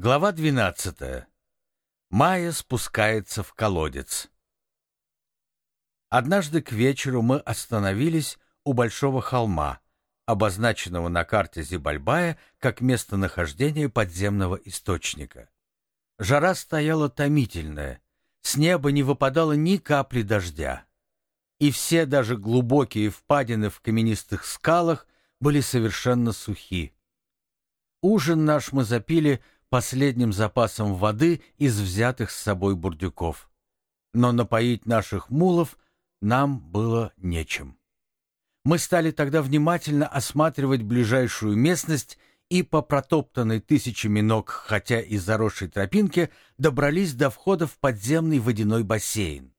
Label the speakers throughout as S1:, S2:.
S1: Глава 12. Майя спускается в колодец. Однажды к вечеру мы остановились у большого холма, обозначенного на карте Зибальбая как местонахождение подземного источника. Жара стояла томительная, с неба не выпадало ни капли дождя, и все даже глубокие впадины в каменистых скалах были совершенно сухи. Ужин наш мы запили последним запасом воды из взятых с собой бурдюков. Но напоить наших мулов нам было нечем. Мы стали тогда внимательно осматривать ближайшую местность и по протоптанной тысячами ног, хотя и заросшей тропинке, добрались до входа в подземный водяной бассейн.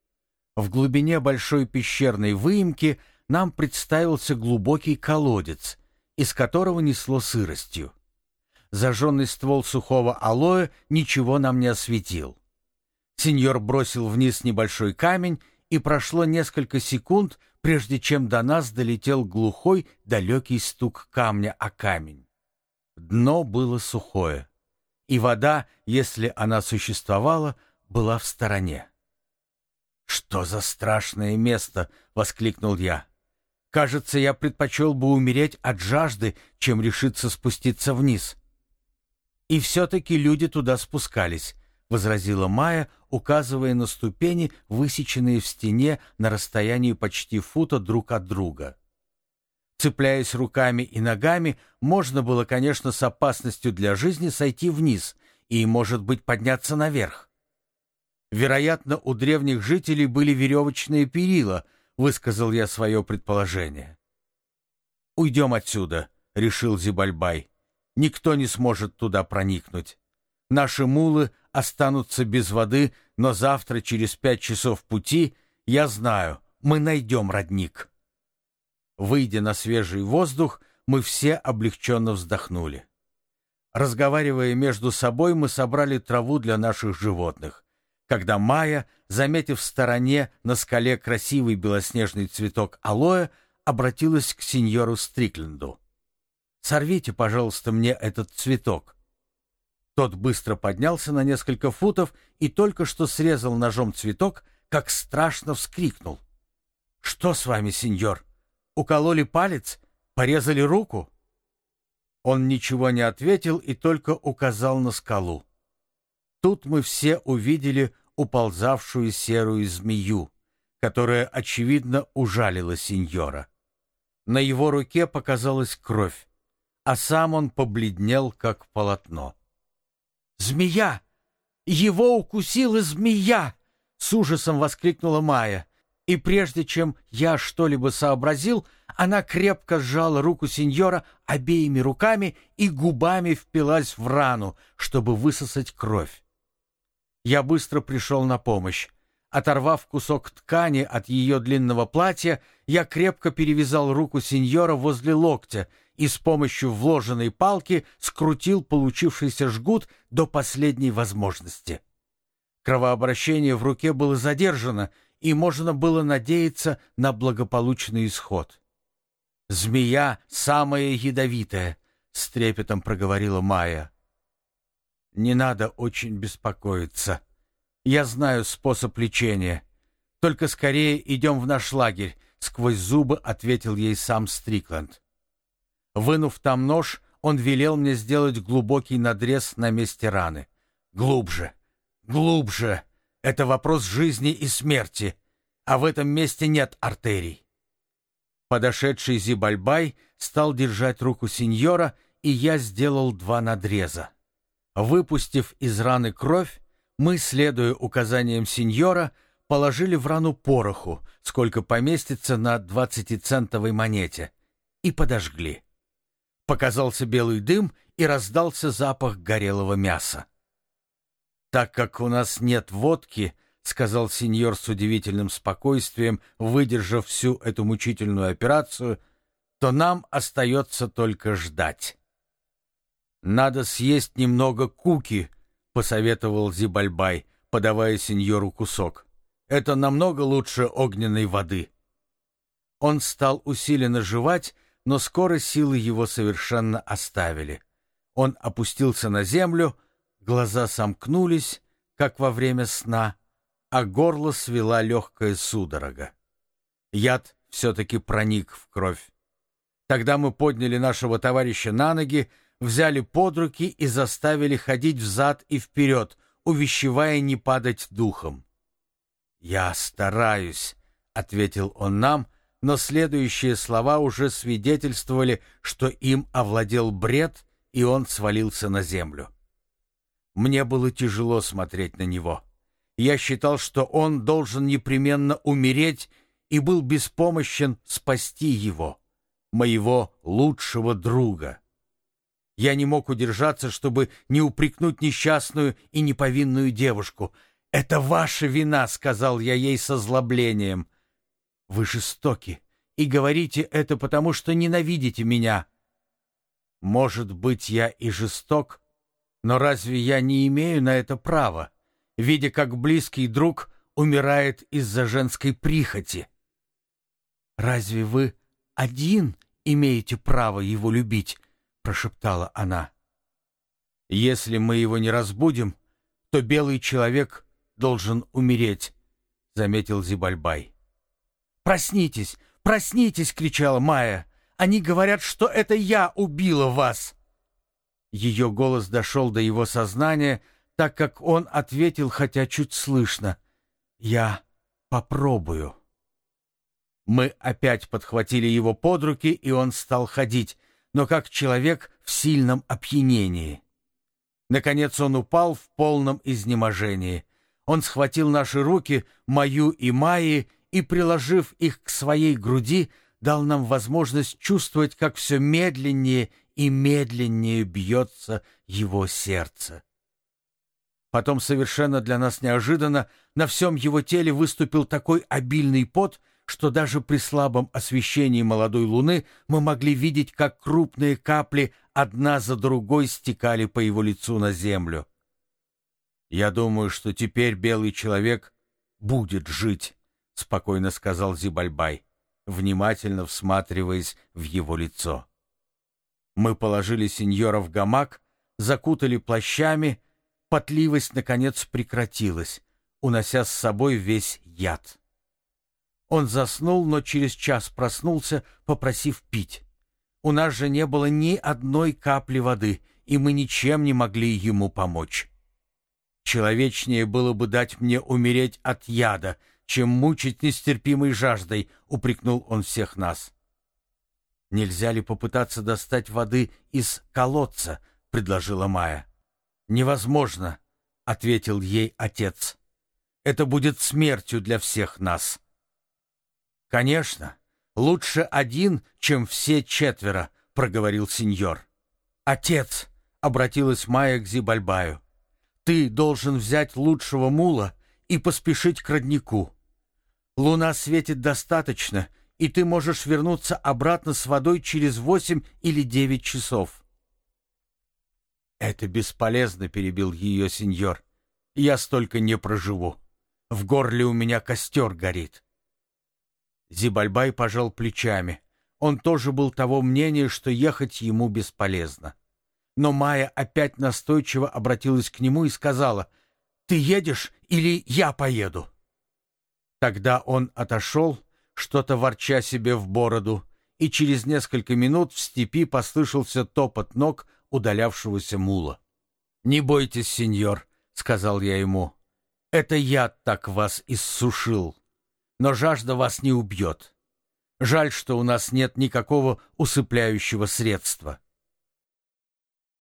S1: В глубине большой пещерной выемки нам представился глубокий колодец, из которого несло сыростью зажженный ствол сухого алоэ ничего нам не осветил. Сеньор бросил вниз небольшой камень, и прошло несколько секунд, прежде чем до нас долетел глухой, далекий стук камня о камень. Дно было сухое, и вода, если она существовала, была в стороне. «Что за страшное место!» — воскликнул я. «Кажется, я предпочел бы умереть от жажды, чем решиться спуститься вниз. «И все-таки люди туда спускались», — возразила Майя, указывая на ступени, высеченные в стене на расстоянии почти фута друг от друга. Цепляясь руками и ногами, можно было, конечно, с опасностью для жизни сойти вниз и, может быть, подняться наверх. Вероятно, у древних жителей были веревочные перила, высказал я свое предположение. «Уйдем отсюда», — решил Зибальбай. Никто не сможет туда проникнуть. Наши мулы останутся без воды, но завтра, через пять часов пути, я знаю, мы найдем родник. Выйдя на свежий воздух, мы все облегченно вздохнули. Разговаривая между собой, мы собрали траву для наших животных. Когда Майя, заметив в стороне на скале красивый белоснежный цветок алоэ, обратилась к сеньору Стрикленду. Сорвите, пожалуйста, мне этот цветок». Тот быстро поднялся на несколько футов и только что срезал ножом цветок, как страшно вскрикнул. «Что с вами, сеньор? Укололи палец? Порезали руку?» Он ничего не ответил и только указал на скалу. Тут мы все увидели уползавшую серую змею, которая, очевидно, ужалила сеньора. На его руке показалась кровь а сам он побледнел, как полотно. «Змея! Его укусила змея!» — с ужасом воскликнула Майя. И прежде чем я что-либо сообразил, она крепко сжала руку сеньора обеими руками и губами впилась в рану, чтобы высосать кровь. Я быстро пришел на помощь. Оторвав кусок ткани от ее длинного платья, я крепко перевязал руку сеньора возле локтя и с помощью вложенной палки скрутил получившийся жгут до последней возможности. Кровообращение в руке было задержано, и можно было надеяться на благополучный исход. «Змея самая ядовитая», — с трепетом проговорила Майя. «Не надо очень беспокоиться», я знаю способ лечения. Только скорее идем в наш лагерь, сквозь зубы ответил ей сам Стрикланд. Вынув там нож, он велел мне сделать глубокий надрез на месте раны. Глубже, глубже. Это вопрос жизни и смерти, а в этом месте нет артерий. Подошедший Зибальбай стал держать руку сеньора, и я сделал два надреза. Выпустив из раны кровь, мы, следуя указаниям сеньора, положили в рану пороху, сколько поместится на двадцатицентовой монете, и подожгли. Показался белый дым и раздался запах горелого мяса. «Так как у нас нет водки», — сказал сеньор с удивительным спокойствием, выдержав всю эту мучительную операцию, то нам остается только ждать. «Надо съесть немного куки», — посоветовал Зибальбай, подавая сеньору кусок. «Это намного лучше огненной воды». Он стал усиленно жевать, но скоро силы его совершенно оставили. Он опустился на землю, Глаза сомкнулись, как во время сна, а горло свела легкая судорога. Яд все-таки проник в кровь. Тогда мы подняли нашего товарища на ноги, взяли под руки и заставили ходить взад и вперед, увещевая не падать духом. «Я стараюсь», — ответил он нам, но следующие слова уже свидетельствовали, что им овладел бред, и он свалился на землю. Мне было тяжело смотреть на него. Я считал, что он должен непременно умереть, и был беспомощен спасти его, моего лучшего друга. Я не мог удержаться, чтобы не упрекнуть несчастную и неповинную девушку. «Это ваша вина», — сказал я ей со злоблением. «Вы жестоки и говорите это потому, что ненавидите меня». «Может быть, я и жесток, но разве я не имею на это права, видя, как близкий друг умирает из-за женской прихоти?» «Разве вы один имеете право его любить?» — прошептала она. «Если мы его не разбудим, то белый человек должен умереть», — заметил Зибальбай. «Проснитесь, проснитесь!» — кричала Майя. «Они говорят, что это я убила вас!» Ее голос дошел до его сознания, так как он ответил, хотя чуть слышно. «Я попробую». Мы опять подхватили его под руки, и он стал ходить, но как человек в сильном опьянении. Наконец он упал в полном изнеможении. Он схватил наши руки, мою и Майи, и, приложив их к своей груди, дал нам возможность чувствовать, как все медленнее и медленнее бьется его сердце. Потом совершенно для нас неожиданно на всем его теле выступил такой обильный пот, что даже при слабом освещении молодой луны мы могли видеть, как крупные капли одна за другой стекали по его лицу на землю. «Я думаю, что теперь белый человек будет жить», — спокойно сказал Зибальбай, внимательно всматриваясь в его лицо. Мы положили сеньора в гамак, закутали плащами, потливость, наконец, прекратилась, унося с собой весь яд. Он заснул, но через час проснулся, попросив пить. У нас же не было ни одной капли воды, и мы ничем не могли ему помочь. Человечнее было бы дать мне умереть от яда, чем мучить нестерпимой жаждой, упрекнул он всех нас. Нельзя ли попытаться достать воды из колодца, предложила Майя. Невозможно, ответил ей отец. Это будет смертью для всех нас. «Конечно, лучше один, чем все четверо», — проговорил сеньор. «Отец», — обратилась Майя к Зибальбаю, — «ты должен взять лучшего мула и поспешить к роднику. Луна светит достаточно, и ты можешь вернуться обратно с водой через восемь или девять часов». «Это бесполезно», — перебил ее сеньор. «Я столько не проживу. В горле у меня костер горит». Зибальбай пожал плечами. Он тоже был того мнения, что ехать ему бесполезно. Но Майя опять настойчиво обратилась к нему и сказала, «Ты едешь или я поеду?» Тогда он отошел, что-то ворча себе в бороду, и через несколько минут в степи послышался топот ног удалявшегося мула. «Не бойтесь, сеньор», — сказал я ему, — «это я так вас иссушил» но жажда вас не убьет. Жаль, что у нас нет никакого усыпляющего средства.